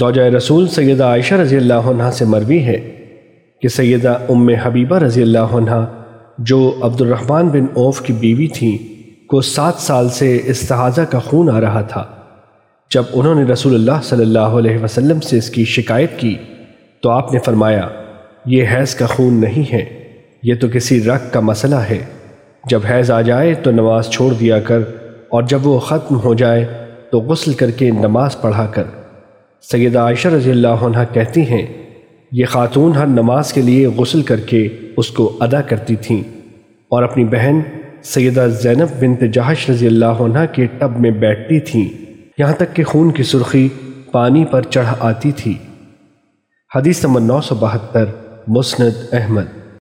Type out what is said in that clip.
زوجہ رسول سیدہ عائشہ رضی اللہ عنہ سے مروی ہے کہ سیدہ ام حبیبہ رضی اللہ عنہ جو عبد الرحمن بن عوف کی بیوی تھیں کو سات سال سے استحاضہ کا خون آ رہا تھا۔ جب انہوں نے رسول اللہ صلی اللہ علیہ وسلم سے اس کی شکایت کی، تو آپ نے فرمایا، یہ حیض کا خون نہیں ہے، یہ تو کسی رق کا مسئلہ ہے۔ جب حیض آ جائے تو نماز چھوڑ دیا کر، اور جب وہ ختم ہو جائے تو غسل کر کے نماز پڑھا کر۔ سیدہ عائشہ رضی اللہ عنہ کہتی ہیں، یہ خاتون ہر نماز کے لیے غسل کر کے اس کو ادا کرتی تھیں۔ اور اپنی بہن سیدہ زینب بنت جہش رضی اللہ عنہ کے ٹب میں بیٹھتی تھیں۔ یہاں تک کہ خون کی سرخی پانی پر چڑھ آتی تھی۔ حدیث نمبر نو سو بہتر، مسند احمد۔